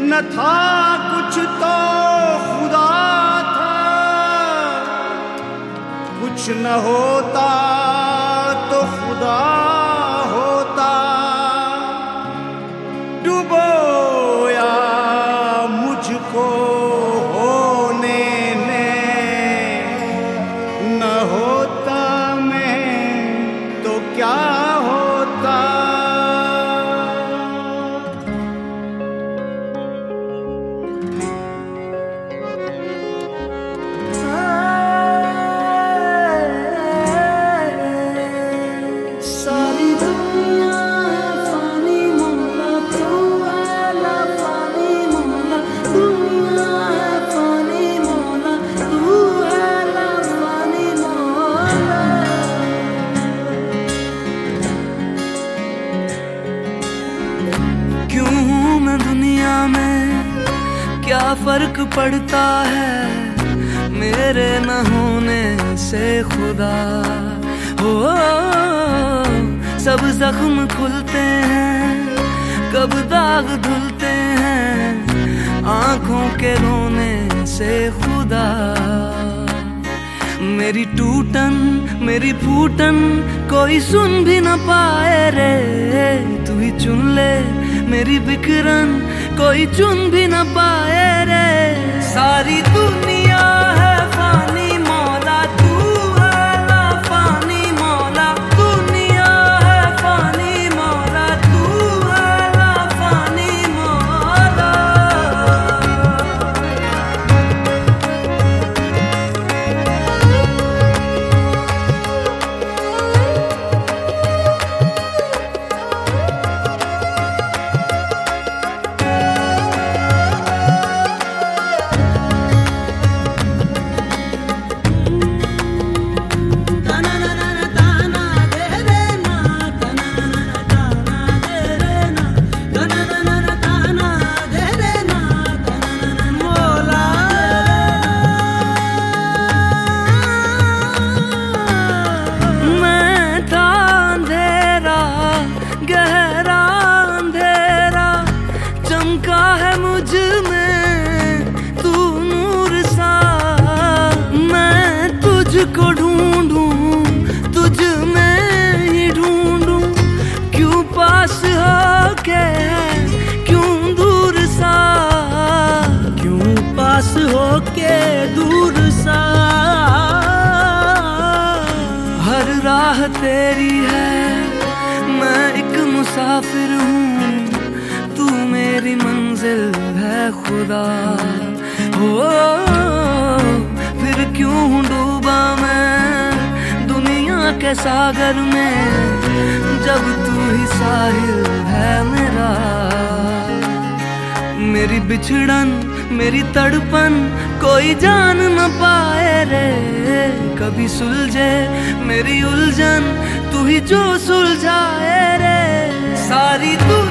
न था कुछ तो खुदा था। कुछ न होता तो खुदा क्या फ़र्क पड़ता है मेरे न होने से खुदा। हो सब जख्म खुलते हैं, कब दाग धुलते हैं, आँखों के रोने से खुदा। मेरी टूटन, मेरी फूटन, कोई सुन भी न पाए रे। तू ही चुन ले मेरी बिकरन कोई चुन भी न पाए राह तेरी है। मैं एक मुसाफिर हूँ। तू मेरी मंजिल है खुदा। हो फिर क्यों डूबा मैं? दुनिया के सागर में जब तू ही साहिल है मेरा। मेरी बिछड़न, मेरी तड़पन कोई जान न पाए रे। कभी सुलझे मेरी उलझन तू ही जो सुलझाए रे। सारी दुनिया